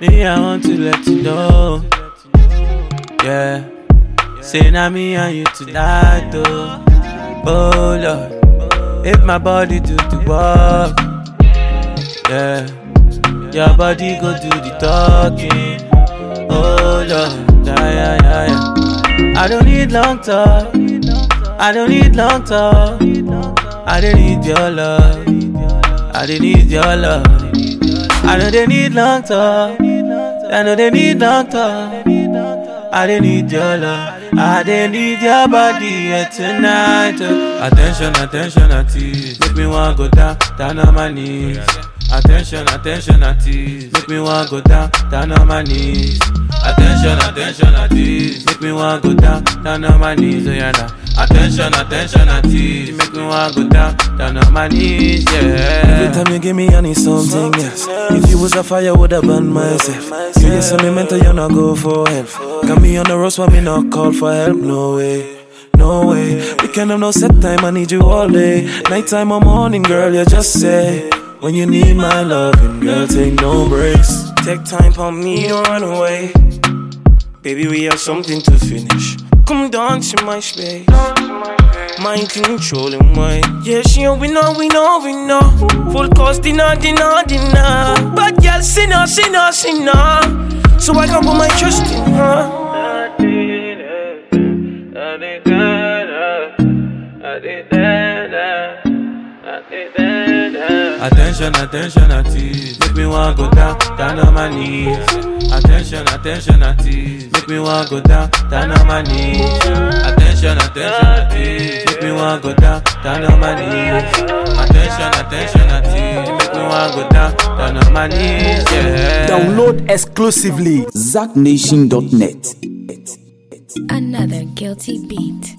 Me, I want to let you know. Yeah. Say now me and you tonight, oh. Oh Lord. If my body do the work. Yeah. Your body go do the talking. Oh Lord. Yeah, yeah, yeah. I don't need long talk. I don't need long talk. I don't need your love. I don't need your love. I know they need long talk. I know they need long talk. I don't need your love. I don't need your body here tonight. oh. Attention, attention, artist. Make me want go down, down on my knees. Attention, attention, artist. Make me want go down, down on my knees. Attention, attention, artist. Make me want go down, down on my knees. Oh yeah, nah. Attention, attention, artist. Make me want go down, down on my knees. Yeah. Every time you give me, need something else. If you was a fire, would have burned myself. You just me mental, you not go for help. Got me on the road, but me not call for help. No way, no way. We can have no set time, I need you all day. Nighttime or morning, girl, you just say. When you need my loving, girl, take no breaks. Take time for me, don't run away. Baby, we have something to finish. Come dance in my space. Mind controlling my Yeah, she a winner, winner, winner Full cost dinner, dinner, dinner But girl, sinner, sinner, sinner So I can put my trust in her Attention, attention, artist. Make me want go down, down on my knees. Attention, attention, artist. Make me want go down, down on my knees. Attention, attention, artist. Make me want go down, down on my knees. Attention, attention, artist. Make me want go down, down on my knees. Yeah. Download exclusively ZackNation.net. Another guilty beat.